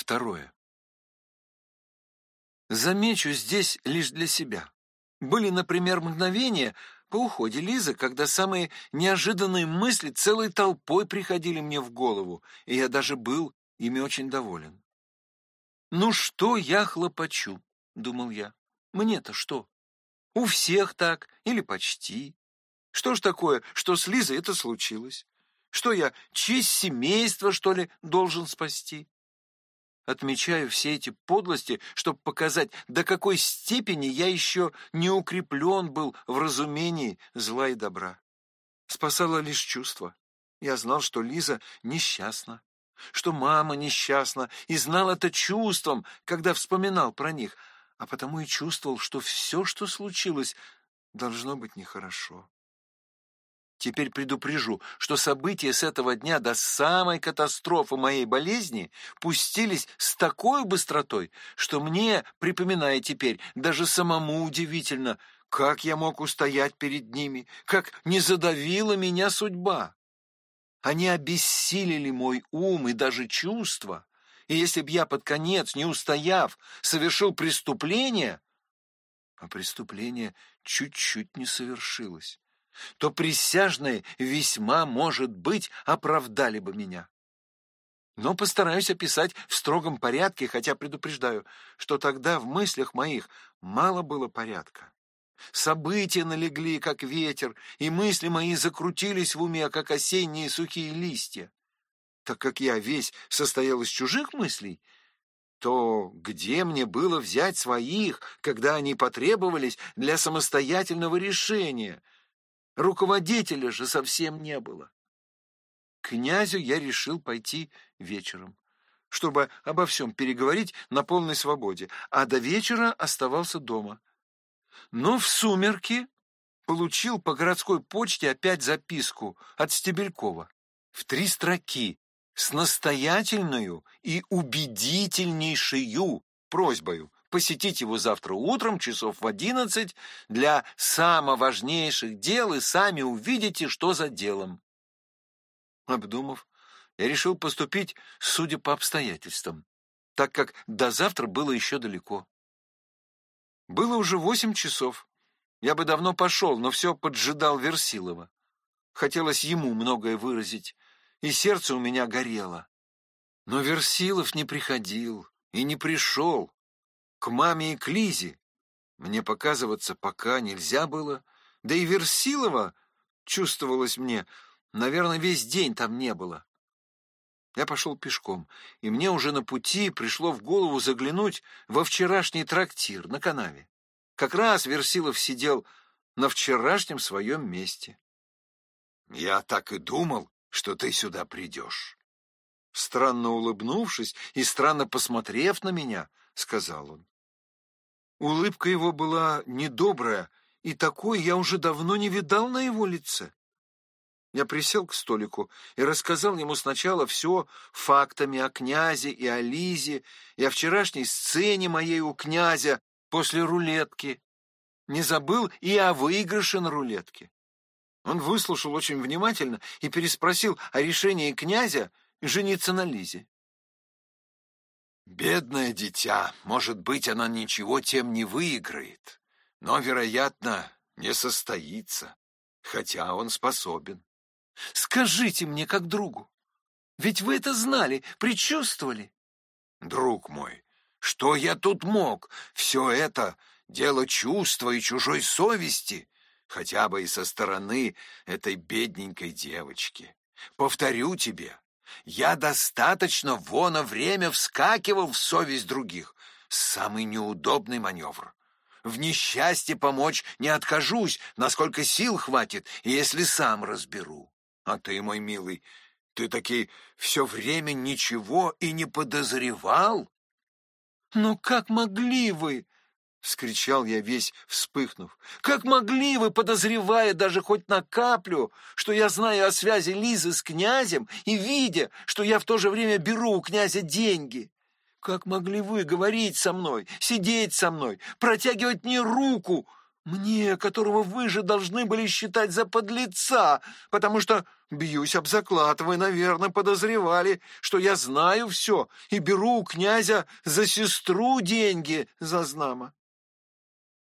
Второе. Замечу здесь лишь для себя. Были, например, мгновения по уходе Лизы, когда самые неожиданные мысли целой толпой приходили мне в голову, и я даже был ими очень доволен. «Ну что я хлопочу?» — думал я. «Мне-то что? У всех так, или почти. Что ж такое, что с Лизой это случилось? Что я, честь семейства, что ли, должен спасти? Отмечаю все эти подлости, чтобы показать, до какой степени я еще не укреплен был в разумении зла и добра. Спасало лишь чувство. Я знал, что Лиза несчастна, что мама несчастна, и знал это чувством, когда вспоминал про них, а потому и чувствовал, что все, что случилось, должно быть нехорошо. Теперь предупрежу, что события с этого дня до самой катастрофы моей болезни пустились с такой быстротой, что мне, припоминая теперь, даже самому удивительно, как я мог устоять перед ними, как не задавила меня судьба. Они обессилили мой ум и даже чувства, и если б я под конец, не устояв, совершил преступление, а преступление чуть-чуть не совершилось, то присяжные весьма, может быть, оправдали бы меня. Но постараюсь описать в строгом порядке, хотя предупреждаю, что тогда в мыслях моих мало было порядка. События налегли, как ветер, и мысли мои закрутились в уме, как осенние сухие листья. Так как я весь состоял из чужих мыслей, то где мне было взять своих, когда они потребовались для самостоятельного решения — Руководителя же совсем не было. князю я решил пойти вечером, чтобы обо всем переговорить на полной свободе, а до вечера оставался дома. Но в сумерки получил по городской почте опять записку от Стебелькова в три строки с настоятельную и убедительнейшую просьбою посетить его завтра утром, часов в одиннадцать, для самоважнейших дел, и сами увидите, что за делом. Обдумав, я решил поступить, судя по обстоятельствам, так как до завтра было еще далеко. Было уже восемь часов. Я бы давно пошел, но все поджидал Версилова. Хотелось ему многое выразить, и сердце у меня горело. Но Версилов не приходил и не пришел к маме и к Лизе. Мне показываться пока нельзя было, да и Версилова, чувствовалось мне, наверное, весь день там не было. Я пошел пешком, и мне уже на пути пришло в голову заглянуть во вчерашний трактир на канаве. Как раз Версилов сидел на вчерашнем своем месте. «Я так и думал, что ты сюда придешь». Странно улыбнувшись и странно посмотрев на меня, сказал он. Улыбка его была недобрая, и такой я уже давно не видал на его лице. Я присел к столику и рассказал ему сначала все фактами о князе и о Лизе, и о вчерашней сцене моей у князя после рулетки. Не забыл и о выигрыше на рулетке. Он выслушал очень внимательно и переспросил о решении князя жениться на Лизе. Бедное дитя, может быть, она ничего тем не выиграет, но, вероятно, не состоится, хотя он способен. Скажите мне, как другу, ведь вы это знали, предчувствовали. Друг мой, что я тут мог? Все это дело чувства и чужой совести, хотя бы и со стороны этой бедненькой девочки. Повторю тебе, я достаточно вона время вскакивал в совесть других. Самый неудобный маневр. В несчастье помочь не откажусь, насколько сил хватит, если сам разберу. А ты, мой милый, ты таки все время ничего и не подозревал? Ну как могли вы? — вскричал я весь вспыхнув. «Как могли вы, подозревая даже хоть на каплю, что я знаю о связи Лизы с князем и видя, что я в то же время беру у князя деньги? Как могли вы говорить со мной, сидеть со мной, протягивать мне руку, Мне, которого вы же должны были считать за подлеца, потому что, бьюсь об заклад, вы, наверное, подозревали, что я знаю все и беру у князя за сестру деньги за знамо.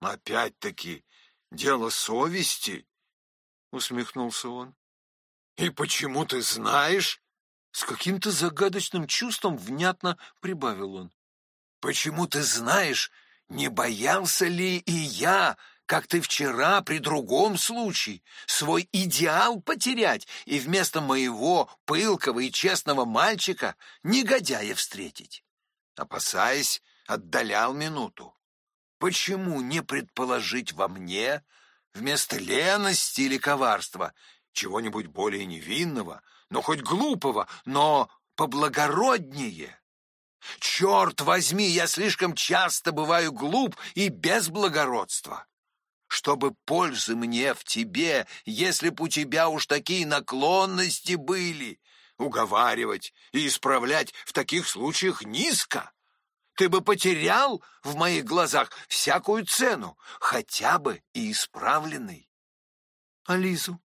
Опять-таки, дело совести, — усмехнулся он. И почему ты знаешь? С каким-то загадочным чувством внятно прибавил он. Почему ты знаешь, не боялся ли и я как ты вчера при другом случае, свой идеал потерять и вместо моего пылкого и честного мальчика негодяя встретить. Опасаясь, отдалял минуту. Почему не предположить во мне вместо лености или коварства чего-нибудь более невинного, но хоть глупого, но поблагороднее? Черт возьми, я слишком часто бываю глуп и без благородства чтобы пользы мне в тебе, если б у тебя уж такие наклонности были, уговаривать и исправлять в таких случаях низко. Ты бы потерял в моих глазах всякую цену, хотя бы и исправленный. Ализу,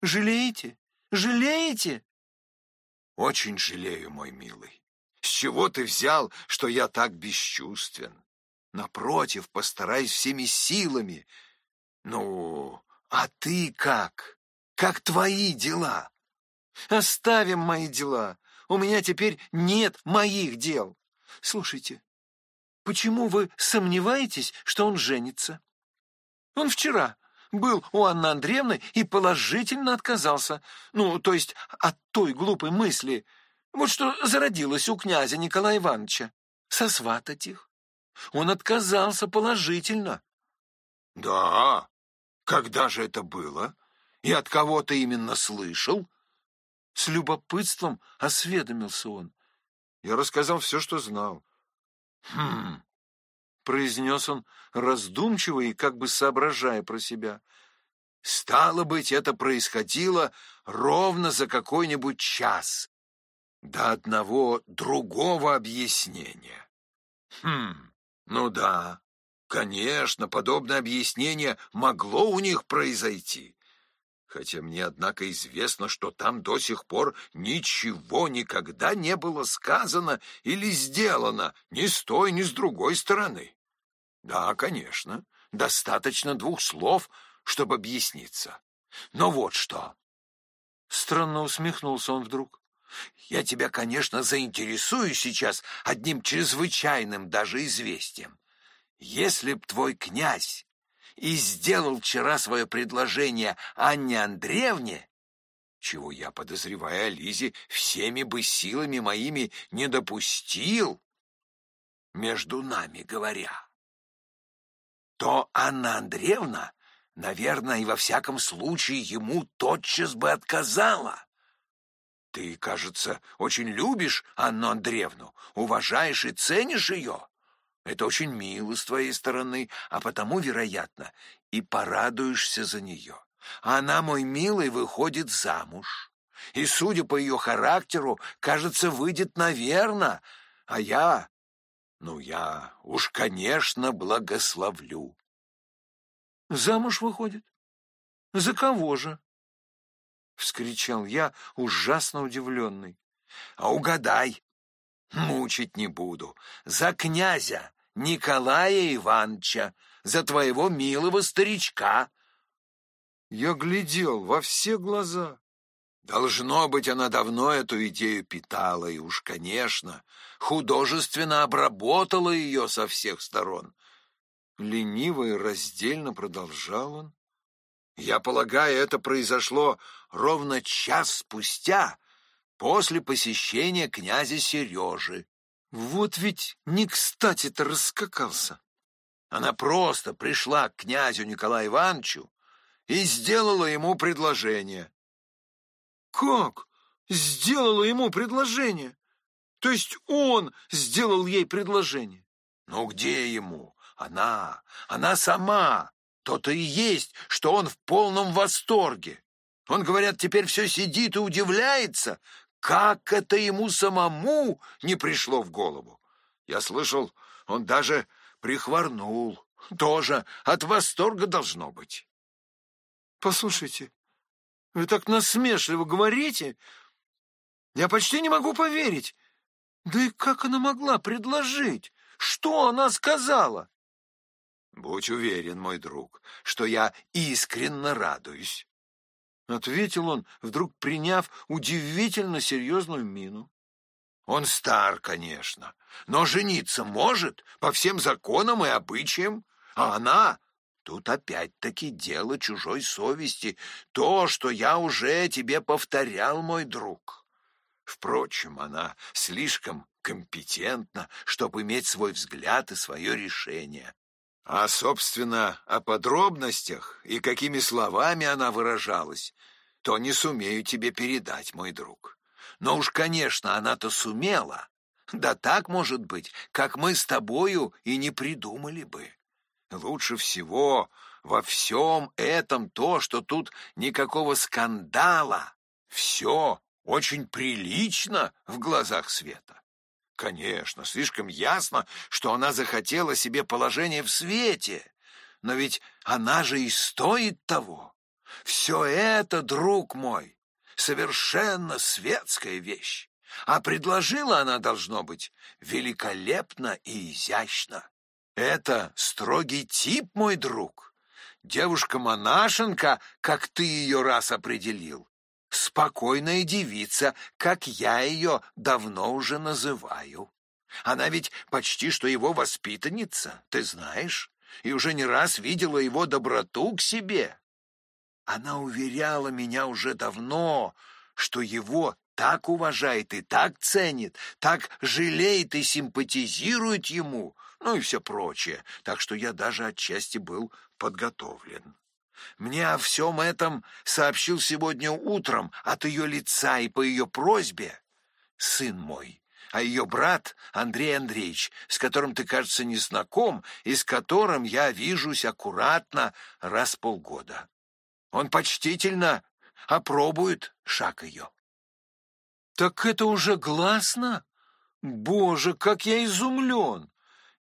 жалеете? Жалеете? Очень жалею, мой милый. С чего ты взял, что я так бесчувствен? Напротив, постараюсь всеми силами ну, а ты как? Как твои дела? Оставим мои дела. У меня теперь нет моих дел. Слушайте, почему вы сомневаетесь, что он женится? Он вчера был у Анны Андреевны и положительно отказался. Ну, то есть от той глупой мысли, вот что зародилось у князя Николая Ивановича, сосватать их. Он отказался положительно. Да, когда же это было? И от кого ты именно слышал? С любопытством осведомился он. Я рассказал все, что знал. Хм, произнес он раздумчиво и как бы соображая про себя. Стало быть, это происходило ровно за какой-нибудь час до одного другого объяснения. Хм, ну да, Конечно, подобное объяснение могло у них произойти. Хотя мне, однако, известно, что там до сих пор ничего никогда не было сказано или сделано ни с той, ни с другой стороны. Да, конечно, достаточно двух слов, чтобы объясниться. Но вот что. Странно усмехнулся он вдруг. Я тебя, конечно, заинтересую сейчас одним чрезвычайным даже известием. Если б твой князь и сделал вчера свое предложение Анне Андреевне, чего я, подозревая Лизе, всеми бы силами моими не допустил, между нами говоря, то Анна Андреевна, наверное, и во всяком случае ему тотчас бы отказала. Ты, кажется, очень любишь Анну Андреевну, уважаешь и ценишь ее. Это очень мило с твоей стороны, а потому, вероятно, и порадуешься за нее. Она, мой милый, выходит замуж. И, судя по ее характеру, кажется, выйдет наверно. А я... Ну, я уж, конечно, благословлю. Замуж выходит? За кого же? — вскричал я, ужасно удивленный. — А угадай, Мучить не буду. За князя Николая Ивановича, за твоего милого старичка. Я глядел во все глаза. Должно быть, она давно эту идею питала, и уж, конечно, художественно обработала ее со всех сторон. Лениво и раздельно продолжал он. Я полагаю, это произошло ровно час спустя, после посещения князя Сережи. Вот ведь не кстати-то раскакался. Она просто пришла к князю Николаю Ивановичу и сделала ему предложение. Как? Сделала ему предложение? То есть он сделал ей предложение? Ну где ему? Она, она сама. То-то и есть, что он в полном восторге. Он, говорят, теперь все сидит и удивляется, как это ему самому не пришло в голову? Я слышал, он даже прихворнул. тоже от восторга должно быть. Послушайте, вы так насмешливо говорите. Я почти не могу поверить. Да и как она могла предложить? Что она сказала? Будь уверен, мой друг, что я искренне радуюсь. Ответил он, вдруг приняв удивительно серьезную мину. Он стар, конечно, но жениться может по всем законам и обычаям, а она... Тут опять-таки дело чужой совести, то, что я уже тебе повторял, мой друг. Впрочем, она слишком компетентна, чтобы иметь свой взгляд и свое решение. А, собственно, о подробностях и какими словами она выражалась, то не сумею тебе передать, мой друг. Но уж, конечно, она-то сумела. Да так, может быть, как мы с тобою и не придумали бы. Лучше всего во всем этом то, что тут никакого скандала. Все очень прилично в глазах света. Конечно, слишком ясно, что она захотела себе положение в свете, но ведь она же и стоит того. Все это, друг мой, совершенно светская вещь, а предложила она, должно быть, великолепно и изящно. Это строгий тип, мой друг. Девушка-монашенка, как ты ее раз определил, спокойная девица, как я ее давно уже называю. Она ведь почти что его воспитанница, ты знаешь, и уже не раз видела его доброту к себе. Она уверяла меня уже давно, что его так уважает и так ценит, так жалеет и симпатизирует ему, ну и все прочее, так что я даже отчасти был подготовлен. Мне о всем этом сообщил сегодня утром от ее лица и по ее просьбе сын мой, а ее брат Андрей Андреевич, с которым ты, кажется, не знаком и с которым я вижусь аккуратно раз в полгода. Он почтительно опробует шаг ее. Так это уже гласно? Боже, как я изумлен!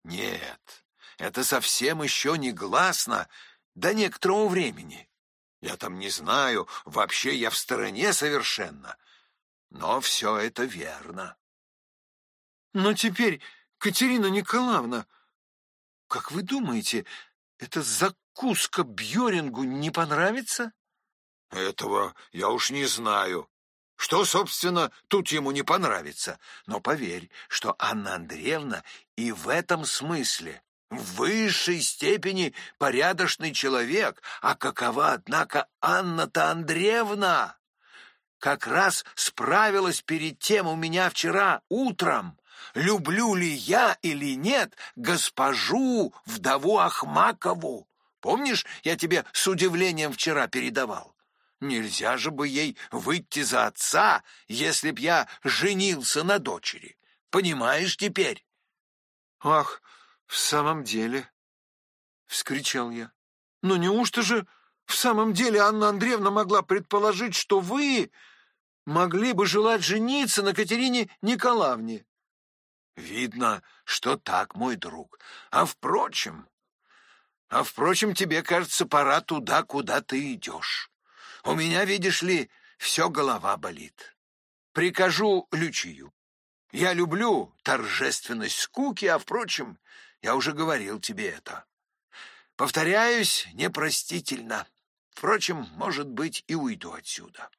Нет, это совсем еще не гласно, до некоторого времени. Я там не знаю, вообще я в стороне совершенно. Но все это верно. Но теперь, Катерина Николаевна, как вы думаете, эта закуска Бьорингу не понравится? Этого я уж не знаю. Что, собственно, тут ему не понравится? Но поверь, что Анна Андреевна и в этом смысле в высшей степени порядочный человек, а какова, однако, Анна-то Андреевна? Как раз справилась перед тем у меня вчера утром, люблю ли я или нет госпожу вдову Ахмакову. Помнишь, я тебе с удивлением вчера передавал? Нельзя же бы ей выйти за отца, если б я женился на дочери. Понимаешь теперь? Ах, в самом деле, — вскричал я. Но неужто же в самом деле Анна Андреевна могла предположить, что вы могли бы желать жениться на Катерине Николаевне? Видно, что так, мой друг. А впрочем... А впрочем, тебе, кажется, пора туда, куда ты идешь. У меня, видишь ли, все голова болит. Прикажу Лючию. Я люблю торжественность скуки, а, впрочем, я уже говорил тебе это. Повторяюсь, непростительно. Впрочем, может быть, и уйду отсюда.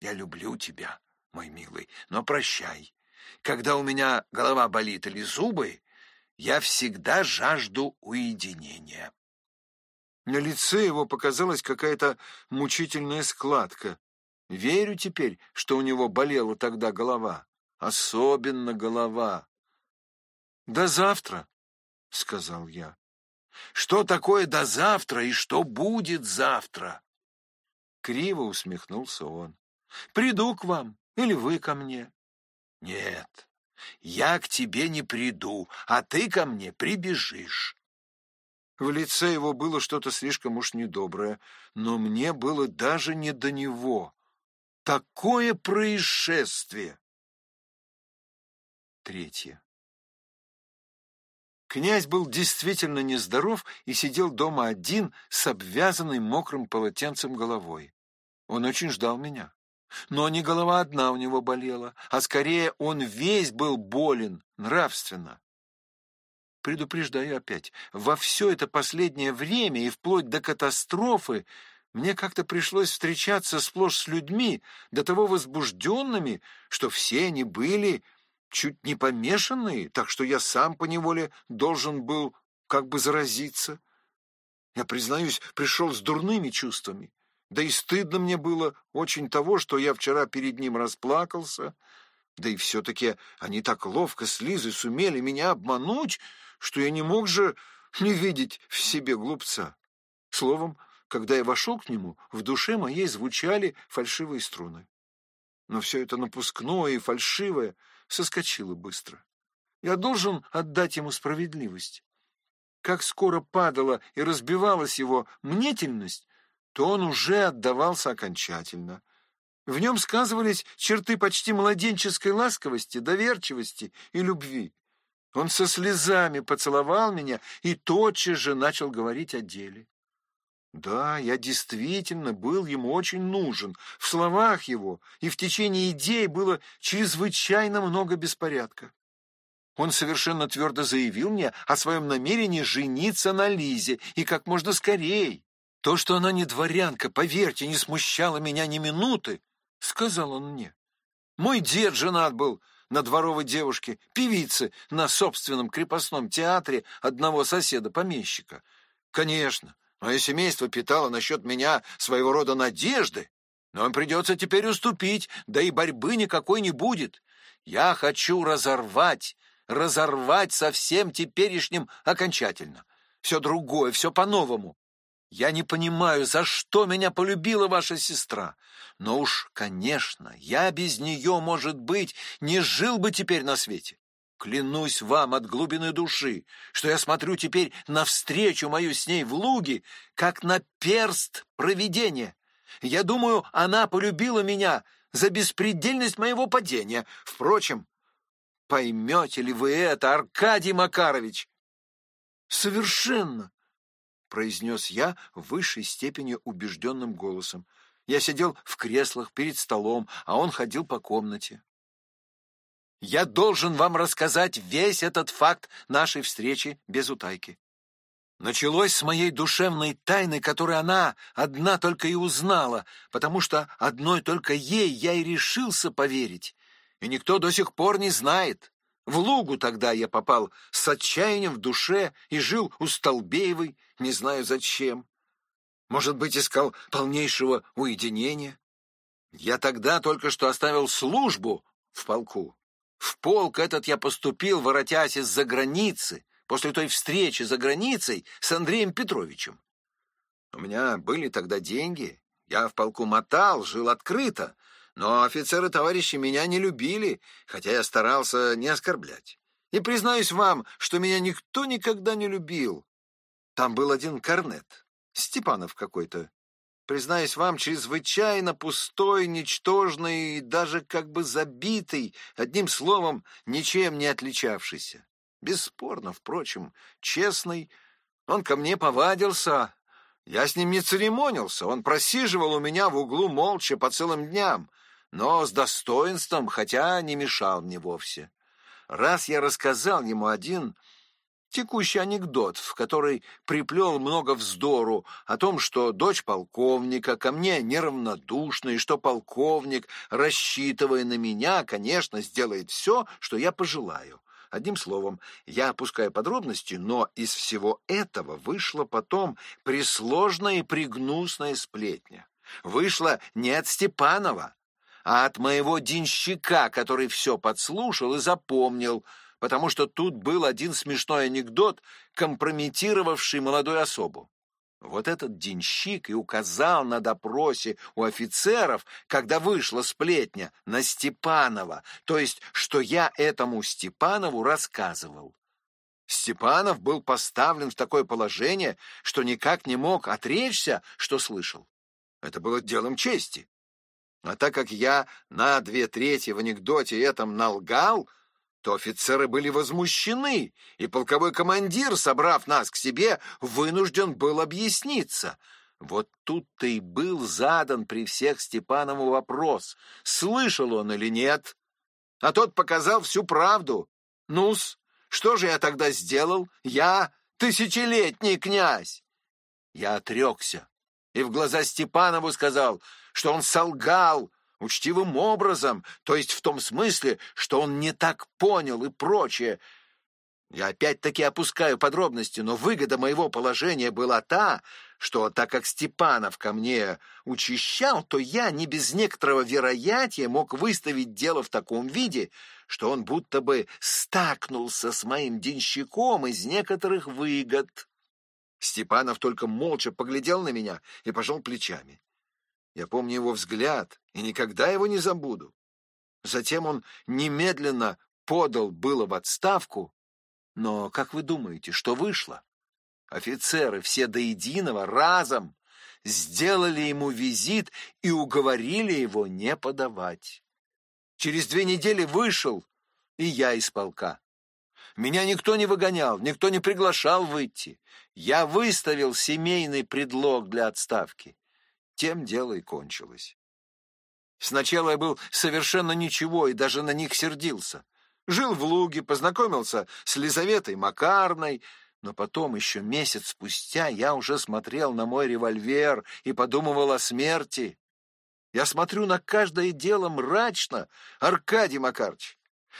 Я люблю тебя, мой милый, но прощай. Когда у меня голова болит или зубы, я всегда жажду уединения. На лице его показалась какая-то мучительная складка. Верю теперь, что у него болела тогда голова. Особенно голова. До завтра, — сказал я. «Что такое до завтра и что будет завтра?» Криво усмехнулся он. «Приду к вам или вы ко мне?» «Нет, я к тебе не приду, а ты ко мне прибежишь». В лице его было что-то слишком уж недоброе, но мне было даже не до него. Такое происшествие! Третье. Князь был действительно нездоров и сидел дома один с обвязанной мокрым полотенцем головой. Он очень ждал меня. Но не голова одна у него болела, а скорее он весь был болен нравственно. Предупреждаю опять, во все это последнее время и вплоть до катастрофы мне как-то пришлось встречаться сплошь с людьми, до того возбужденными, что все они были чуть не помешанные, так что я сам поневоле должен был как бы заразиться. Я, признаюсь, пришел с дурными чувствами. Да и стыдно мне было очень того, что я вчера перед ним расплакался. Да и все-таки они так ловко с Лизой сумели меня обмануть, что я не мог же не видеть в себе глупца. Словом, когда я вошел к нему, в душе моей звучали фальшивые струны. Но все это напускное и фальшивое соскочило быстро. Я должен отдать ему справедливость. Как скоро падала и разбивалась его мнительность, то он уже отдавался окончательно. В нем сказывались черты почти младенческой ласковости, доверчивости и любви. Он со слезами поцеловал меня и тотчас же начал говорить о деле. Да, я действительно был ему очень нужен. В словах его и в течение идей было чрезвычайно много беспорядка. Он совершенно твердо заявил мне о своем намерении жениться на Лизе и как можно скорее. То, что она не дворянка, поверьте, не смущало меня ни минуты, — сказал он мне. Мой дед женат был на дворовой девушке, певице на собственном крепостном театре одного соседа-помещика. Конечно, Мое семейство питало насчет меня своего рода надежды, но им придется теперь уступить, да и борьбы никакой не будет. Я хочу разорвать, разорвать со всем теперешним окончательно. Все другое, все по-новому. Я не понимаю, за что меня полюбила ваша сестра. Но уж, конечно, я без нее, может быть, не жил бы теперь на свете. Клянусь вам от глубины души, что я смотрю теперь навстречу мою с ней в луге, как на перст провидения. Я думаю, она полюбила меня за беспредельность моего падения. Впрочем, поймете ли вы это, Аркадий Макарович? Совершенно, произнес я в высшей степени убежденным голосом. Я сидел в креслах перед столом, а он ходил по комнате. Я должен вам рассказать весь этот факт нашей встречи без утайки. Началось с моей душевной тайны, которую она одна только и узнала, потому что одной только ей я и решился поверить, и никто до сих пор не знает. В Лугу тогда я попал с отчаянием в душе и жил у Столбеевой, не знаю зачем. Может быть, искал полнейшего уединения. Я тогда только что оставил службу в полку в полк этот я поступил, воротясь из-за границы, после той встречи за границей с Андреем Петровичем. У меня были тогда деньги, я в полку мотал, жил открыто, но офицеры-товарищи меня не любили, хотя я старался не оскорблять. И признаюсь вам, что меня никто никогда не любил. Там был один корнет, Степанов какой-то, признаюсь вам, чрезвычайно пустой, ничтожный и даже как бы забитый, одним словом, ничем не отличавшийся. Бесспорно, впрочем, честный. Он ко мне повадился. Я с ним не церемонился. Он просиживал у меня в углу молча по целым дням, но с достоинством, хотя не мешал мне вовсе. Раз я рассказал ему один текущий анекдот, в который приплел много вздору о том, что дочь полковника ко мне неравнодушна, и что полковник, рассчитывая на меня, конечно, сделает все, что я пожелаю. Одним словом, я опускаю подробности, но из всего этого вышла потом присложная и пригнусная сплетня. Вышла не от Степанова, а от моего денщика, который все подслушал и запомнил — потому что тут был один смешной анекдот, компрометировавший молодую особу. Вот этот денщик и указал на допросе у офицеров, когда вышла сплетня, на Степанова, то есть, что я этому Степанову рассказывал. Степанов был поставлен в такое положение, что никак не мог отречься, что слышал. Это было делом чести. А так как я на две трети в анекдоте этом налгал, то офицеры были возмущены, и полковой командир, собрав нас к себе, вынужден был объясниться. Вот тут-то и был задан при всех Степанову вопрос, слышал он или нет. А тот показал всю правду. Ну-с, что же я тогда сделал? Я тысячелетний князь. Я отрекся и в глаза Степанову сказал, что он солгал учтивым образом, то есть в том смысле, что он не так понял и прочее. Я опять-таки опускаю подробности, но выгода моего положения была та, что так как Степанов ко мне учащал, то я не без некоторого вероятия мог выставить дело в таком виде, что он будто бы стакнулся с моим денщиком из некоторых выгод. Степанов только молча поглядел на меня и пожал плечами. Я помню его взгляд и никогда его не забуду. Затем он немедленно подал было в отставку, но, как вы думаете, что вышло? Офицеры все до единого разом сделали ему визит и уговорили его не подавать. Через две недели вышел и я из полка. Меня никто не выгонял, никто не приглашал выйти. Я выставил семейный предлог для отставки. Тем дело и кончилось. Сначала я был совершенно ничего и даже на них сердился. Жил в Луге, познакомился с Лизаветой Макарной, но потом, еще месяц спустя, я уже смотрел на мой револьвер и подумывал о смерти. Я смотрю на каждое дело мрачно, Аркадий Макарыч.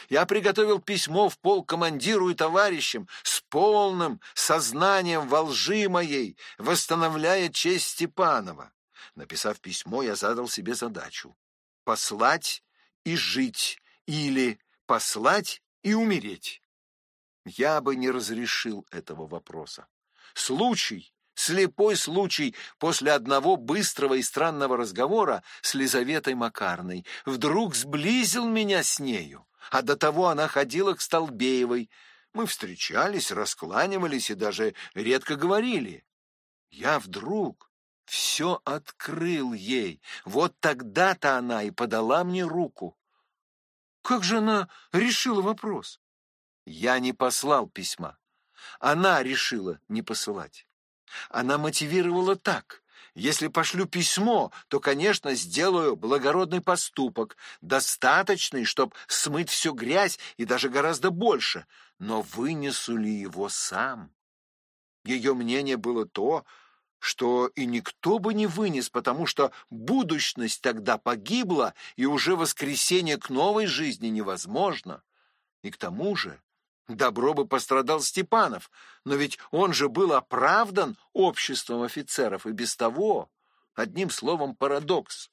Я приготовил письмо в пол командиру и товарищам с полным сознанием во лжи моей, восстановляя честь Степанова. Написав письмо, я задал себе задачу — послать и жить или послать и умереть. Я бы не разрешил этого вопроса. Случай, слепой случай после одного быстрого и странного разговора с Лизаветой Макарной вдруг сблизил меня с нею а до того она ходила к Столбеевой. Мы встречались, раскланивались и даже редко говорили. Я вдруг все открыл ей. Вот тогда-то она и подала мне руку. Как же она решила вопрос? Я не послал письма. Она решила не посылать. Она мотивировала так. Если пошлю письмо, то, конечно, сделаю благородный поступок, достаточный, чтобы смыть всю грязь и даже гораздо больше, но вынесу ли его сам? Ее мнение было то, что и никто бы не вынес, потому что будущность тогда погибла, и уже воскресение к новой жизни невозможно. И к тому же Добро бы пострадал Степанов, но ведь он же был оправдан обществом офицеров и без того. Одним словом, парадокс.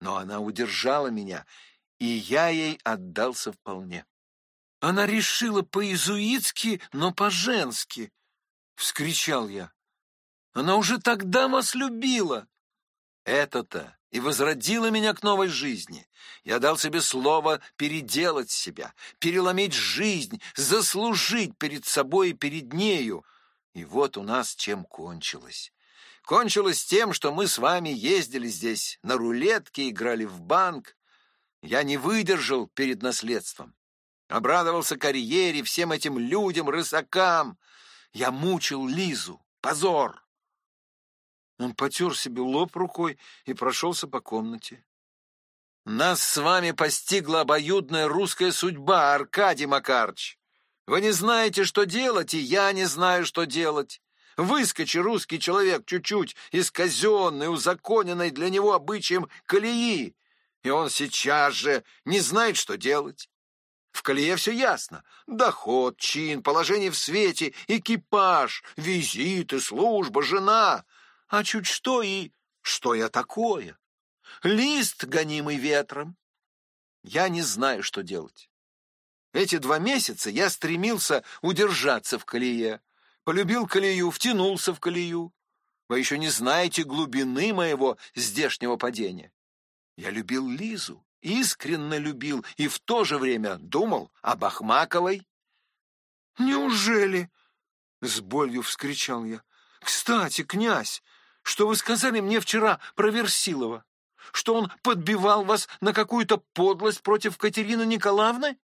Но она удержала меня, и я ей отдался вполне. Она решила по-изуитски, но по-женски, — вскричал я. Она уже тогда вас любила. Это-то и возродила меня к новой жизни. Я дал себе слово переделать себя, переломить жизнь, заслужить перед собой и перед нею. И вот у нас чем кончилось. Кончилось тем, что мы с вами ездили здесь на рулетке, играли в банк. Я не выдержал перед наследством. Обрадовался карьере, всем этим людям, рысакам. Я мучил Лизу. Позор! Он потер себе лоб рукой и прошелся по комнате. «Нас с вами постигла обоюдная русская судьба, Аркадий Макарч. Вы не знаете, что делать, и я не знаю, что делать. Выскочи русский человек чуть-чуть из казенной, узаконенной для него обычаем колеи, и он сейчас же не знает, что делать. В колее все ясно. Доход, чин, положение в свете, экипаж, визиты, служба, жена а чуть что и... Что я такое? Лист, гонимый ветром. Я не знаю, что делать. Эти два месяца я стремился удержаться в колее. Полюбил колею, втянулся в колею. Вы еще не знаете глубины моего здешнего падения. Я любил Лизу, искренне любил и в то же время думал об Ахмаковой. «Неужели?» — с болью вскричал я. «Кстати, князь, что вы сказали мне вчера про Версилова? Что он подбивал вас на какую-то подлость против Катерины Николаевны?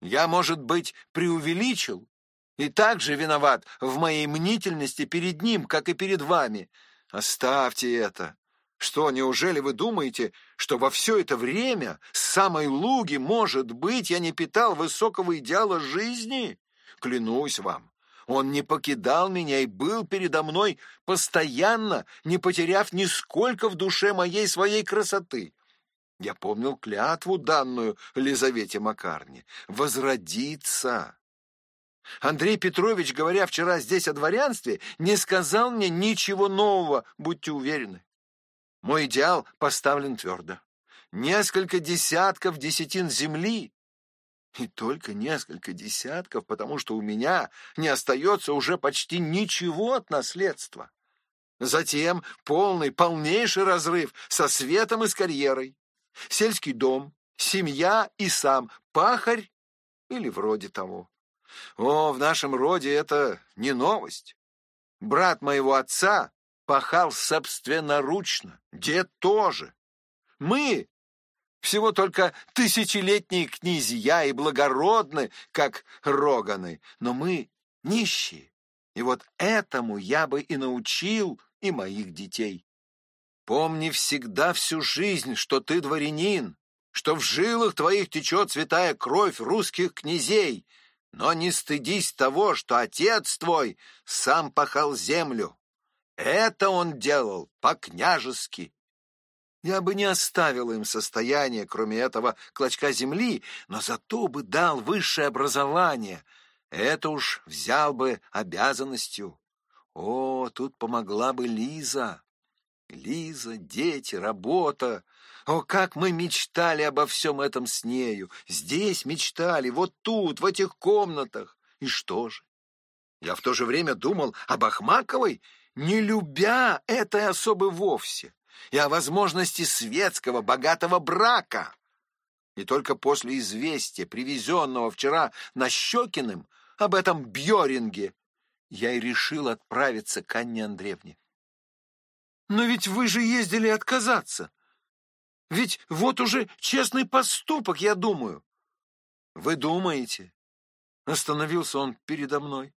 Я, может быть, преувеличил и также виноват в моей мнительности перед ним, как и перед вами. Оставьте это. Что, неужели вы думаете, что во все это время с самой луги, может быть, я не питал высокого идеала жизни? Клянусь вам, он не покидал меня и был передо мной постоянно, не потеряв нисколько в душе моей своей красоты. Я помнил клятву, данную Лизавете Макарне, возродиться. Андрей Петрович, говоря вчера здесь о дворянстве, не сказал мне ничего нового, будьте уверены. Мой идеал поставлен твердо. Несколько десятков десятин земли, и только несколько десятков, потому что у меня не остается уже почти ничего от наследства. Затем полный, полнейший разрыв со светом и с карьерой. Сельский дом, семья и сам пахарь или вроде того. О, в нашем роде это не новость. Брат моего отца пахал собственноручно, дед тоже. Мы всего только тысячелетние князья и благородны, как Роганы, но мы нищие. И вот этому я бы и научил и моих детей. Помни всегда всю жизнь, что ты дворянин, что в жилах твоих течет святая кровь русских князей, но не стыдись того, что отец твой сам пахал землю. Это он делал по-княжески. Я бы не оставил им состояние, кроме этого клочка земли, но зато бы дал высшее образование. Это уж взял бы обязанностью. О, тут помогла бы Лиза. Лиза, дети, работа. О, как мы мечтали обо всем этом с нею. Здесь мечтали, вот тут, в этих комнатах. И что же? Я в то же время думал об Ахмаковой не любя этой особы вовсе, и о возможности светского богатого брака. И только после известия, привезенного вчера на Нащекиным, об этом Бьоринге, я и решил отправиться к Анне Андреевне. Но ведь вы же ездили отказаться. Ведь вот уже честный поступок, я думаю. Вы думаете? Остановился он передо мной.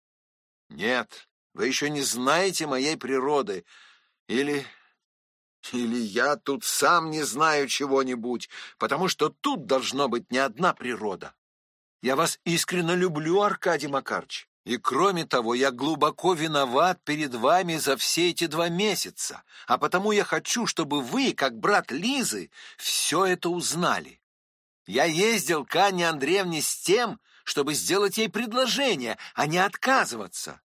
Нет, вы еще не знаете моей природы. Или... Или я тут сам не знаю чего-нибудь, потому что тут должно быть не одна природа. Я вас искренне люблю, Аркадий Макарч. И кроме того, я глубоко виноват перед вами за все эти два месяца, а потому я хочу, чтобы вы, как брат Лизы, все это узнали. Я ездил к Анне Андреевне с тем, чтобы сделать ей предложение, а не отказываться.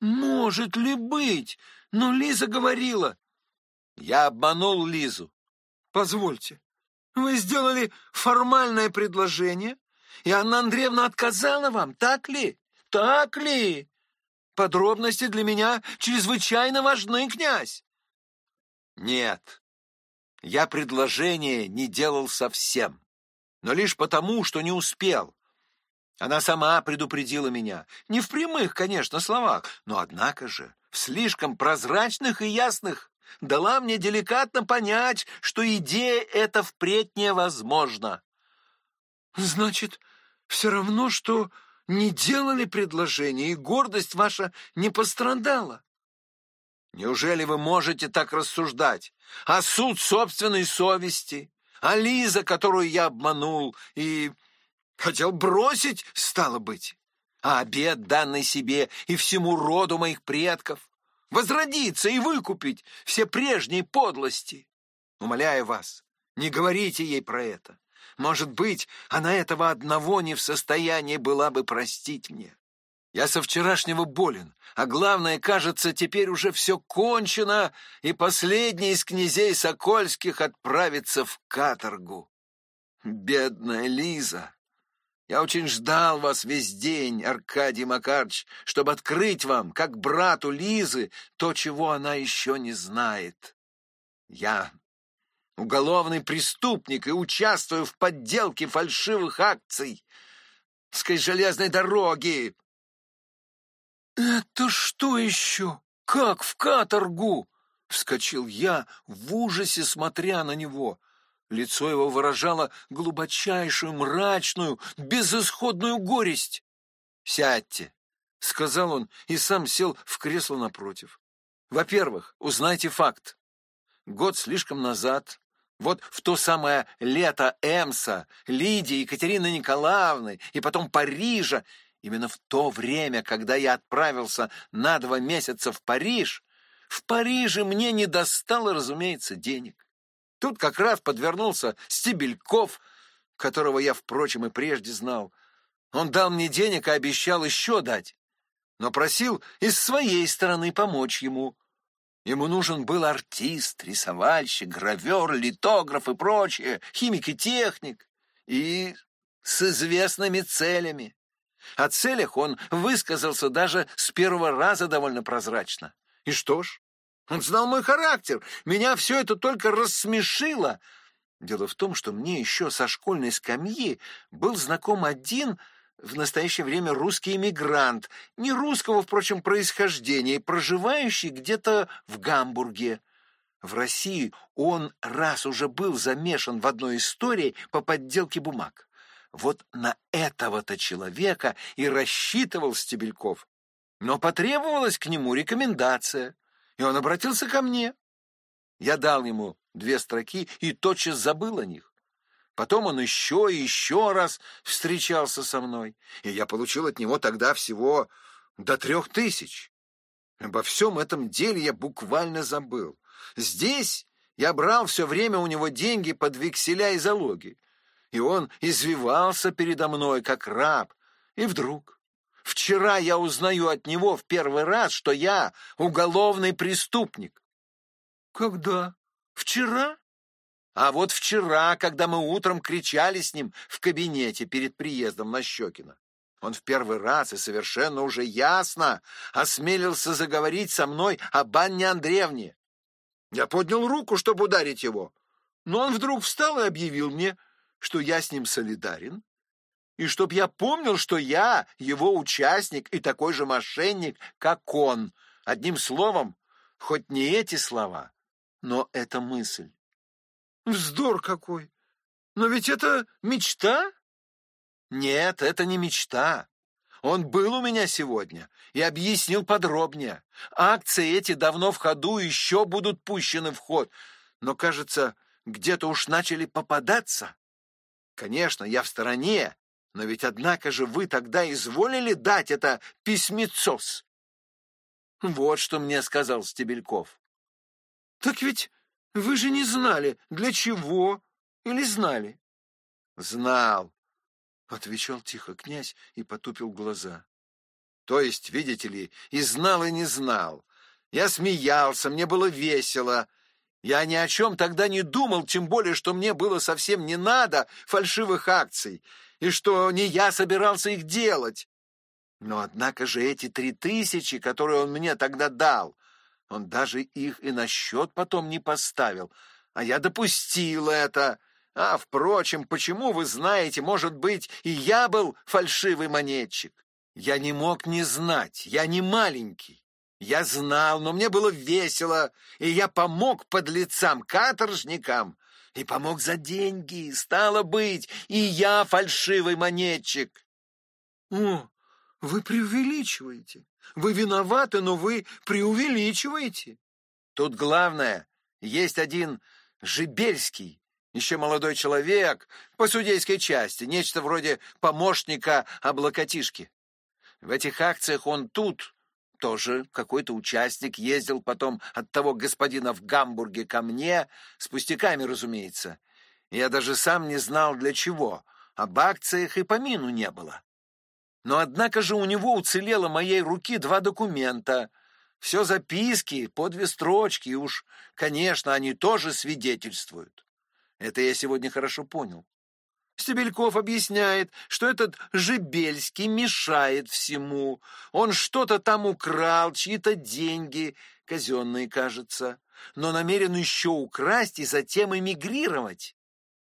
«Может ли быть? Но Лиза говорила...» «Я обманул Лизу». «Позвольте, вы сделали формальное предложение, и Анна Андреевна отказала вам, так ли? Так ли? Подробности для меня чрезвычайно важны, князь». «Нет, я предложение не делал совсем, но лишь потому, что не успел. Она сама предупредила меня. Не в прямых, конечно, словах, но, однако же, в слишком прозрачных и ясных дала мне деликатно понять, что идея эта впредь невозможна. Значит, все равно, что не делали предложение, и гордость ваша не пострадала. Неужели вы можете так рассуждать? А суд собственной совести, а Лиза, которую я обманул, и Хотел бросить, стало быть. А обед, данный себе и всему роду моих предков, возродиться и выкупить все прежние подлости. Умоляю вас, не говорите ей про это. Может быть, она этого одного не в состоянии была бы простить мне. Я со вчерашнего болен, а главное, кажется, теперь уже все кончено, и последний из князей Сокольских отправится в каторгу. Бедная Лиза! Я очень ждал вас весь день, Аркадий Макарч, чтобы открыть вам, как брату Лизы, то, чего она еще не знает. Я уголовный преступник и участвую в подделке фальшивых акций Ской железной дороги. «Это что еще? Как в каторгу?» — вскочил я в ужасе, смотря на него. Лицо его выражало глубочайшую, мрачную, безысходную горесть. «Сядьте», — сказал он и сам сел в кресло напротив. «Во-первых, узнайте факт. Год слишком назад, вот в то самое лето Эмса, Лидии, Екатерины Николаевны и потом Парижа, именно в то время, когда я отправился на два месяца в Париж, в Париже мне не достало, разумеется, денег. Тут как раз подвернулся Стебельков, которого я, впрочем, и прежде знал. Он дал мне денег и обещал еще дать, но просил из своей стороны помочь ему. Ему нужен был артист, рисовальщик, гравер, литограф и прочее, химик и техник, и с известными целями. О целях он высказался даже с первого раза довольно прозрачно. И что ж, он знал мой характер. Меня все это только рассмешило. Дело в том, что мне еще со школьной скамьи был знаком один в настоящее время русский эмигрант, не русского, впрочем, происхождения, проживающий где-то в Гамбурге. В России он раз уже был замешан в одной истории по подделке бумаг. Вот на этого-то человека и рассчитывал Стебельков. Но потребовалась к нему рекомендация и он обратился ко мне. Я дал ему две строки и тотчас забыл о них. Потом он еще и еще раз встречался со мной, и я получил от него тогда всего до трех тысяч. Обо всем этом деле я буквально забыл. Здесь я брал все время у него деньги под векселя и залоги, и он извивался передо мной, как раб. И вдруг Вчера я узнаю от него в первый раз, что я уголовный преступник. Когда? Вчера? А вот вчера, когда мы утром кричали с ним в кабинете перед приездом на Щекина. Он в первый раз и совершенно уже ясно осмелился заговорить со мной об Анне Андреевне. Я поднял руку, чтобы ударить его, но он вдруг встал и объявил мне, что я с ним солидарен, и чтоб я помнил, что я его участник и такой же мошенник, как он. Одним словом, хоть не эти слова, но эта мысль. Вздор какой! Но ведь это мечта? Нет, это не мечта. Он был у меня сегодня и объяснил подробнее. Акции эти давно в ходу еще будут пущены в ход, но, кажется, где-то уж начали попадаться. Конечно, я в стороне, но ведь, однако же, вы тогда изволили дать это письмецос. Вот что мне сказал Стебельков. Так ведь вы же не знали, для чего, или знали? Знал, отвечал тихо князь и потупил глаза. То есть, видите ли, и знал, и не знал. Я смеялся, мне было весело. Я ни о чем тогда не думал, тем более, что мне было совсем не надо фальшивых акций и что не я собирался их делать. Но однако же эти три тысячи, которые он мне тогда дал, он даже их и на счет потом не поставил, а я допустил это. А, впрочем, почему, вы знаете, может быть, и я был фальшивый монетчик? Я не мог не знать, я не маленький. Я знал, но мне было весело, и я помог подлецам, каторжникам, и помог за деньги. Стало быть, и я фальшивый монетчик. О, вы преувеличиваете. Вы виноваты, но вы преувеличиваете. Тут главное, есть один Жибельский, еще молодой человек, по судейской части, нечто вроде помощника облокотишки. В этих акциях он тут, тоже какой-то участник ездил потом от того господина в Гамбурге ко мне, с пустяками, разумеется. Я даже сам не знал для чего, об акциях и помину не было. Но однако же у него уцелело моей руки два документа. Все записки, по две строчки, и уж, конечно, они тоже свидетельствуют. Это я сегодня хорошо понял. Стебельков объясняет, что этот Жебельский мешает всему. Он что-то там украл, чьи-то деньги, казенные, кажется, но намерен еще украсть и затем эмигрировать.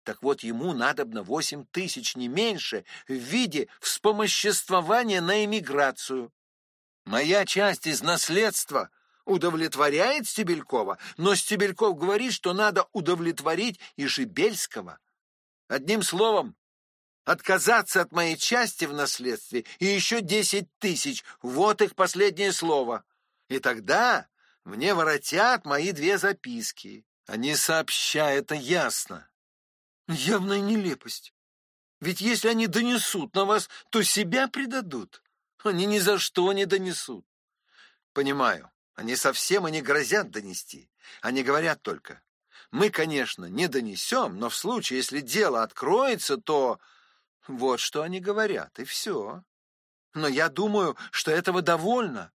Так вот, ему надобно восемь тысяч, не меньше, в виде вспомоществования на эмиграцию. Моя часть из наследства удовлетворяет Стебелькова, но Стебельков говорит, что надо удовлетворить и Жибельского. Одним словом, отказаться от моей части в наследстве и еще десять тысяч — вот их последнее слово. И тогда мне воротят мои две записки. Они сообщают, это ясно. Явная нелепость. Ведь если они донесут на вас, то себя предадут. Они ни за что не донесут. Понимаю, они совсем и не грозят донести. Они говорят только, мы, конечно, не донесем, но в случае, если дело откроется, то... Вот что они говорят, и все. Но я думаю, что этого довольно.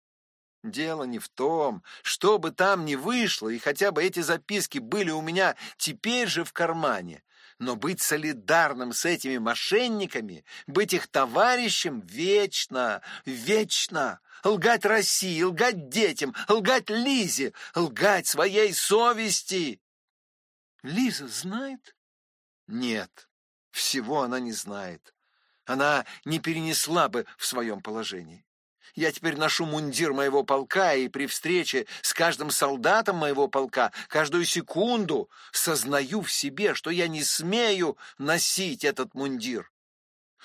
Дело не в том, что бы там ни вышло, и хотя бы эти записки были у меня теперь же в кармане, но быть солидарным с этими мошенниками, быть их товарищем вечно, вечно, лгать России, лгать детям, лгать Лизе, лгать своей совести. Лиза знает? Нет, всего она не знает. Она не перенесла бы в своем положении. Я теперь ношу мундир моего полка, и при встрече с каждым солдатом моего полка каждую секунду сознаю в себе, что я не смею носить этот мундир.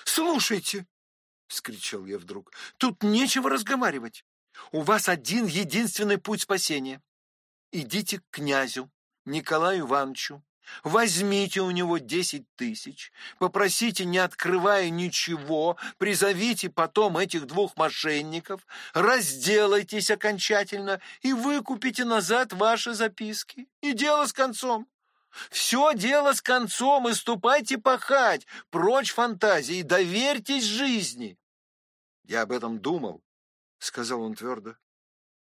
«Слушайте!» — вскричал я вдруг. «Тут нечего разговаривать. У вас один единственный путь спасения. Идите к князю Николаю Ивановичу, Возьмите у него десять тысяч, попросите, не открывая ничего, призовите потом этих двух мошенников, разделайтесь окончательно и выкупите назад ваши записки. И дело с концом. Все дело с концом, и ступайте пахать, прочь фантазии, доверьтесь жизни. Я об этом думал, — сказал он твердо.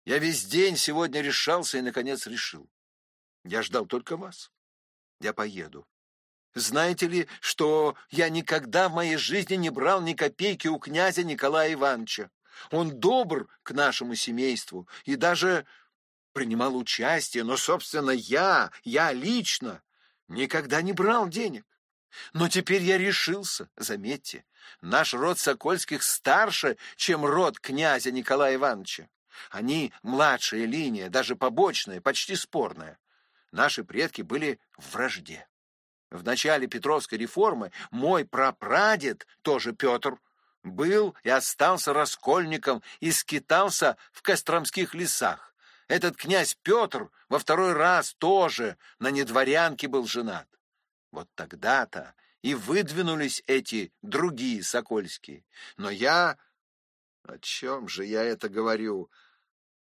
Я весь день сегодня решался и, наконец, решил. Я ждал только вас я поеду. Знаете ли, что я никогда в моей жизни не брал ни копейки у князя Николая Ивановича? Он добр к нашему семейству и даже принимал участие, но, собственно, я, я лично никогда не брал денег. Но теперь я решился, заметьте, наш род Сокольских старше, чем род князя Николая Ивановича. Они младшая линия, даже побочная, почти спорная наши предки были в вражде. В начале Петровской реформы мой прапрадед, тоже Петр, был и остался раскольником и скитался в Костромских лесах. Этот князь Петр во второй раз тоже на недворянке был женат. Вот тогда-то и выдвинулись эти другие сокольские. Но я... О чем же я это говорю?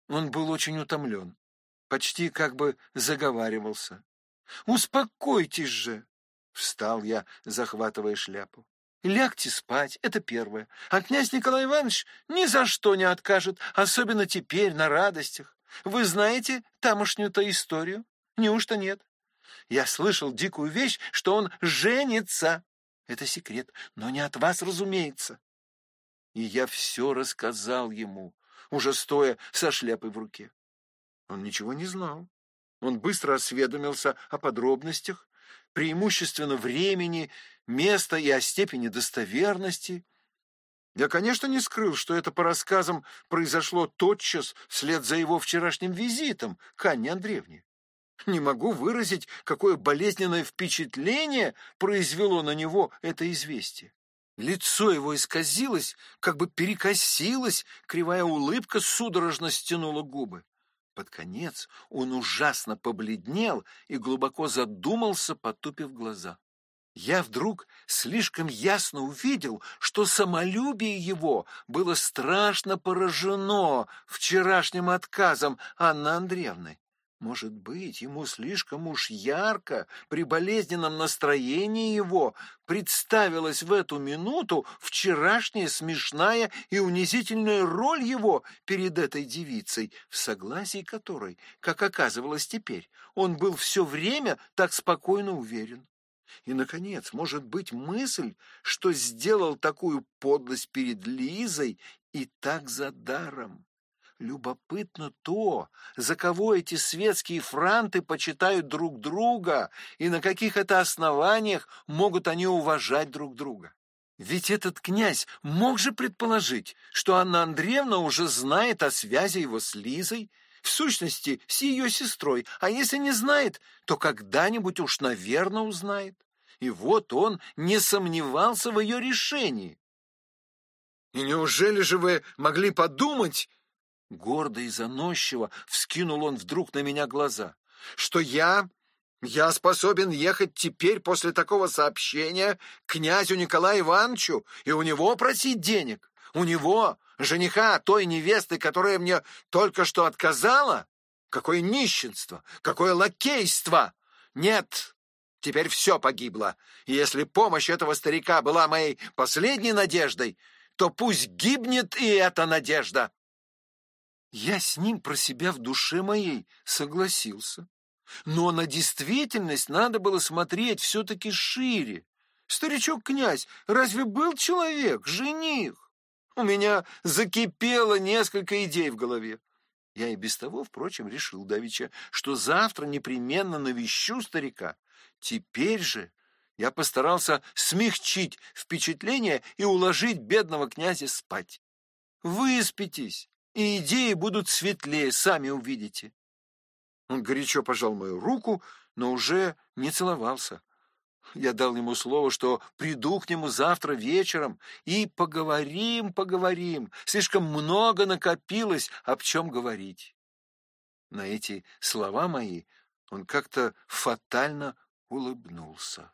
Он был очень утомлен почти как бы заговаривался. «Успокойтесь же!» — встал я, захватывая шляпу. «Лягте спать, это первое. А князь Николай Иванович ни за что не откажет, особенно теперь, на радостях. Вы знаете тамошнюю-то историю? Неужто нет? Я слышал дикую вещь, что он женится. Это секрет, но не от вас, разумеется. И я все рассказал ему, уже стоя со шляпой в руке. Он ничего не знал. Он быстро осведомился о подробностях, преимущественно времени, места и о степени достоверности. Я, конечно, не скрыл, что это по рассказам произошло тотчас вслед за его вчерашним визитом к Анне Андреевне. Не могу выразить, какое болезненное впечатление произвело на него это известие. Лицо его исказилось, как бы перекосилось, кривая улыбка судорожно стянула губы. Под конец он ужасно побледнел и глубоко задумался, потупив глаза. Я вдруг слишком ясно увидел, что самолюбие его было страшно поражено вчерашним отказом Анны Андреевны. Может быть, ему слишком уж ярко, при болезненном настроении его, представилась в эту минуту вчерашняя смешная и унизительная роль его перед этой девицей, в согласии которой, как оказывалось теперь, он был все время так спокойно уверен. И, наконец, может быть мысль, что сделал такую подлость перед Лизой и так за даром. Любопытно то, за кого эти светские франты почитают друг друга и на каких это основаниях могут они уважать друг друга. Ведь этот князь мог же предположить, что Анна Андреевна уже знает о связи его с Лизой, в сущности, с ее сестрой, а если не знает, то когда-нибудь уж, наверное, узнает. И вот он не сомневался в ее решении. И неужели же вы могли подумать, гордо и заносчиво вскинул он вдруг на меня глаза, что я я способен ехать теперь после такого сообщения к князю Николаю Ивановичу и у него просить денег. У него, жениха той невесты, которая мне только что отказала? Какое нищенство! Какое лакейство! Нет, теперь все погибло. И если помощь этого старика была моей последней надеждой, то пусть гибнет и эта надежда. Я с ним про себя в душе моей согласился. Но на действительность надо было смотреть все-таки шире. Старичок-князь разве был человек, жених? У меня закипело несколько идей в голове. Я и без того, впрочем, решил давеча, что завтра непременно навещу старика. Теперь же я постарался смягчить впечатление и уложить бедного князя спать. Выспитесь, и идеи будут светлее, сами увидите. Он горячо пожал мою руку, но уже не целовался. Я дал ему слово, что приду к нему завтра вечером и поговорим, поговорим. Слишком много накопилось, об чем говорить. На эти слова мои он как-то фатально улыбнулся.